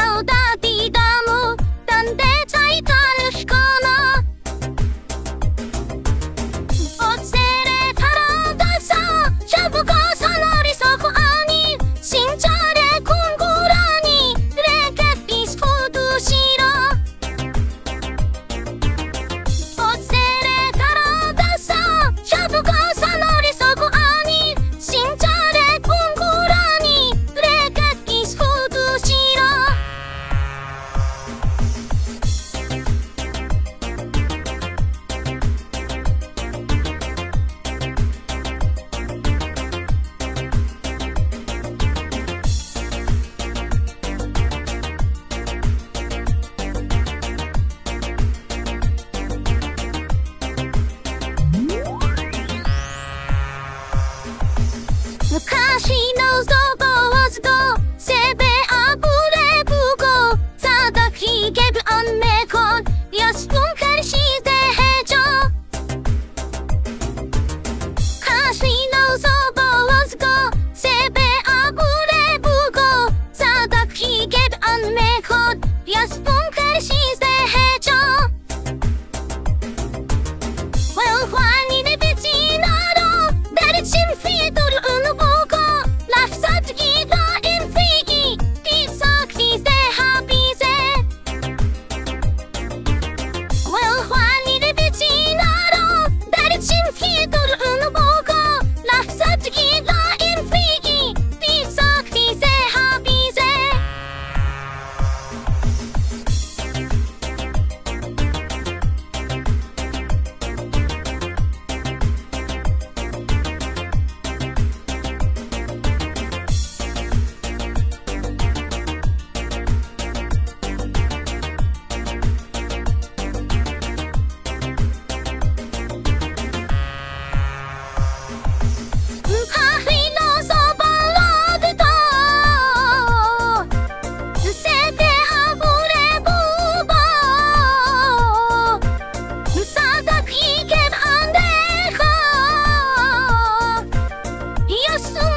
到大地 Look she knows すん